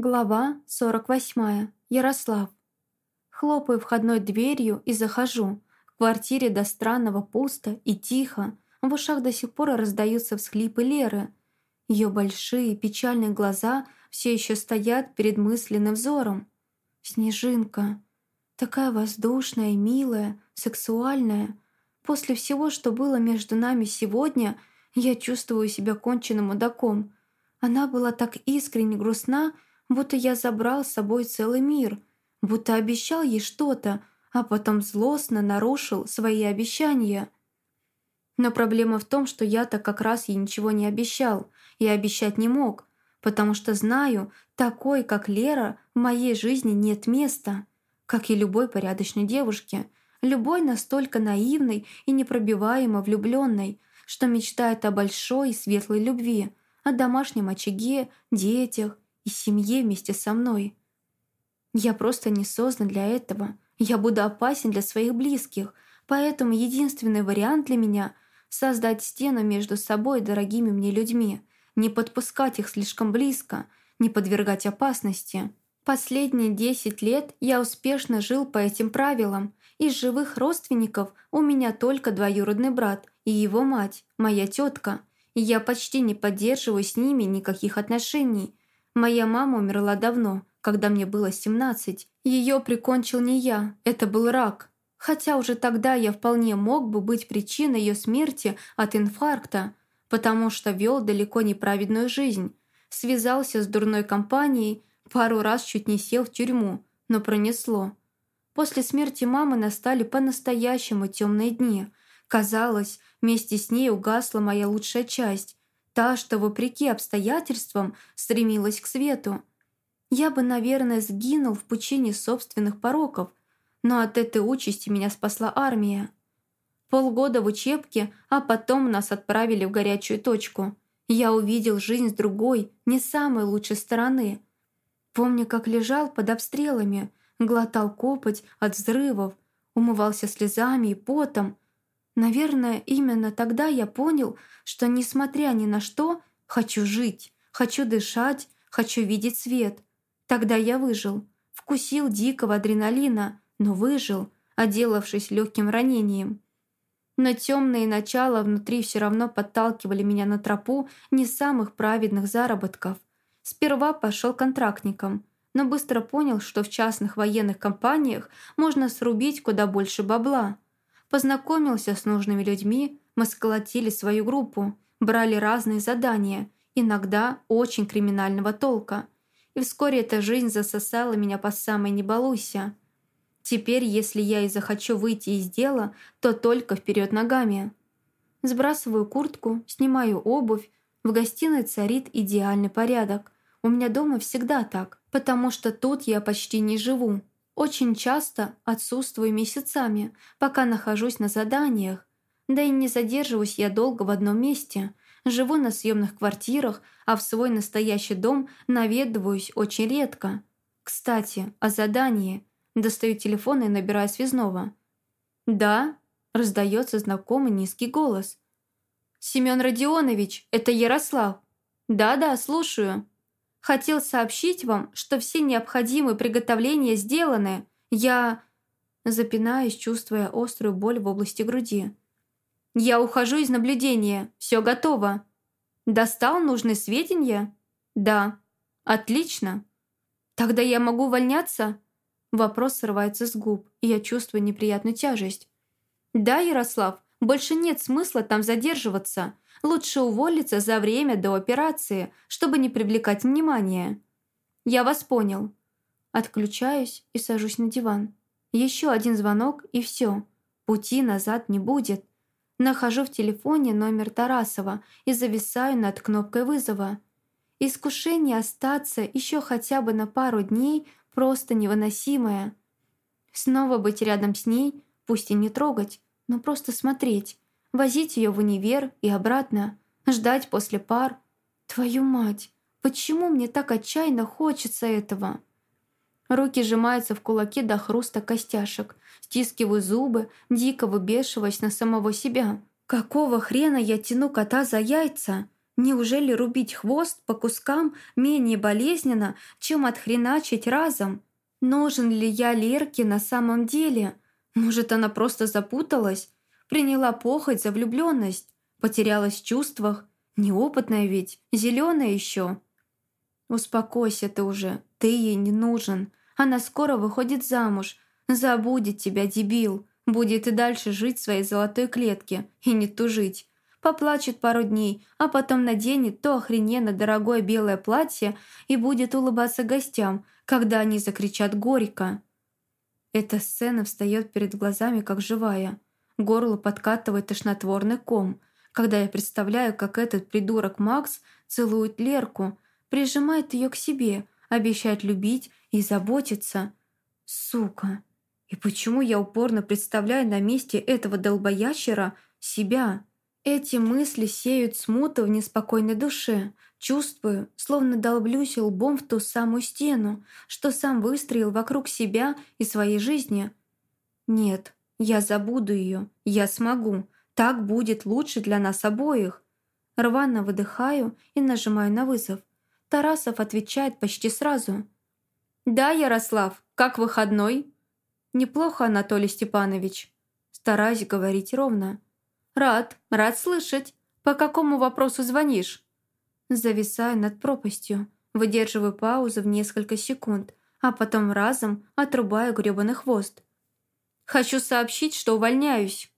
Глава 48. Ярослав. Хлопаю входной дверью и захожу. В квартире до странного пусто и тихо. В ушах до сих пор раздаются всхлипы Леры. Ее большие печальные глаза все еще стоят перед мысленным взором. Снежинка. Такая воздушная, милая, сексуальная. После всего, что было между нами сегодня, я чувствую себя конченным мудаком. Она была так искренне грустна, будто я забрал с собой целый мир, будто обещал ей что-то, а потом злостно нарушил свои обещания. Но проблема в том, что я-то как раз ей ничего не обещал и обещать не мог, потому что знаю, такой, как Лера, в моей жизни нет места, как и любой порядочной девушке, любой настолько наивной и непробиваемо влюбленной, что мечтает о большой и светлой любви, о домашнем очаге, детях и семье вместе со мной. Я просто не создан для этого. Я буду опасен для своих близких, поэтому единственный вариант для меня — создать стену между собой и дорогими мне людьми, не подпускать их слишком близко, не подвергать опасности. Последние десять лет я успешно жил по этим правилам. Из живых родственников у меня только двоюродный брат и его мать, моя тетка. И я почти не поддерживаю с ними никаких отношений, Моя мама умерла давно, когда мне было 17. Ее прикончил не я, это был рак. Хотя уже тогда я вполне мог бы быть причиной ее смерти от инфаркта, потому что вел далеко неправедную жизнь. Связался с дурной компанией, пару раз чуть не сел в тюрьму, но пронесло. После смерти мамы настали по-настоящему темные дни. Казалось, вместе с ней угасла моя лучшая часть, Та, что, вопреки обстоятельствам, стремилась к свету. Я бы, наверное, сгинул в пучине собственных пороков, но от этой участи меня спасла армия. Полгода в учебке, а потом нас отправили в горячую точку. Я увидел жизнь с другой, не самой лучшей стороны. Помню, как лежал под обстрелами, глотал копоть от взрывов, умывался слезами и потом – Наверное, именно тогда я понял, что, несмотря ни на что, хочу жить, хочу дышать, хочу видеть свет. Тогда я выжил, вкусил дикого адреналина, но выжил, отделавшись легким ранением. Но темные начала внутри все равно подталкивали меня на тропу не самых праведных заработков. Сперва пошел контрактником, но быстро понял, что в частных военных компаниях можно срубить куда больше бабла – Познакомился с нужными людьми, мы сколотили свою группу, брали разные задания, иногда очень криминального толка. И вскоре эта жизнь засосала меня по самой не. Теперь, если я и захочу выйти из дела, то только вперед ногами. Сбрасываю куртку, снимаю обувь. В гостиной царит идеальный порядок. У меня дома всегда так, потому что тут я почти не живу. Очень часто отсутствую месяцами, пока нахожусь на заданиях. Да и не задерживаюсь я долго в одном месте. Живу на съемных квартирах, а в свой настоящий дом наведываюсь очень редко. Кстати, о задании. Достаю телефон и набираю связного. «Да?» – раздается знакомый низкий голос. «Семен Родионович, это Ярослав». «Да-да, слушаю». Хотел сообщить вам, что все необходимые приготовления сделаны. Я...» Запинаюсь, чувствуя острую боль в области груди. «Я ухожу из наблюдения. Все готово. Достал нужные сведения?» «Да». «Отлично. Тогда я могу увольняться?» Вопрос срывается с губ, и я чувствую неприятную тяжесть. «Да, Ярослав, больше нет смысла там задерживаться. Лучше уволиться за время до операции, чтобы не привлекать внимания. Я вас понял. Отключаюсь и сажусь на диван. Еще один звонок и все. Пути назад не будет. Нахожу в телефоне номер Тарасова и зависаю над кнопкой вызова. Искушение остаться еще хотя бы на пару дней просто невыносимое. Снова быть рядом с ней, пусть и не трогать, но просто смотреть, возить ее в универ и обратно, ждать после пар. Твою мать, почему мне так отчаянно хочется этого? Руки сжимаются в кулаки до хруста костяшек, стискиваю зубы, дико выбешиваясь на самого себя. Какого хрена я тяну кота за яйца? Неужели рубить хвост по кускам менее болезненно, чем отхреначить разом? Нужен ли я Лерке на самом деле? Может, она просто запуталась? Приняла похоть за влюбленность? Потерялась в чувствах? Неопытная ведь, зеленая еще. Успокойся ты уже, ты ей не нужен. Она скоро выходит замуж, забудет тебя, дебил. Будет и дальше жить в своей золотой клетке и не тужить. Поплачет пару дней, а потом наденет то охрененно дорогое белое платье и будет улыбаться гостям, когда они закричат горько. Эта сцена встает перед глазами, как живая. Горло подкатывает тошнотворный ком, когда я представляю, как этот придурок Макс целует Лерку, прижимает ее к себе, обещает любить и заботиться. Сука! И почему я упорно представляю на месте этого долбоящера себя? Эти мысли сеют смуту в неспокойной душе. Чувствую, словно долблюсь лбом в ту самую стену, что сам выстроил вокруг себя и своей жизни. Нет, я забуду ее, я смогу. Так будет лучше для нас обоих. Рвано выдыхаю и нажимаю на вызов. Тарасов отвечает почти сразу. «Да, Ярослав, как выходной?» «Неплохо, Анатолий Степанович». Стараюсь говорить ровно. «Рад, рад слышать. По какому вопросу звонишь?» Зависаю над пропастью, выдерживаю паузу в несколько секунд, а потом разом отрубаю грёбаный хвост. «Хочу сообщить, что увольняюсь».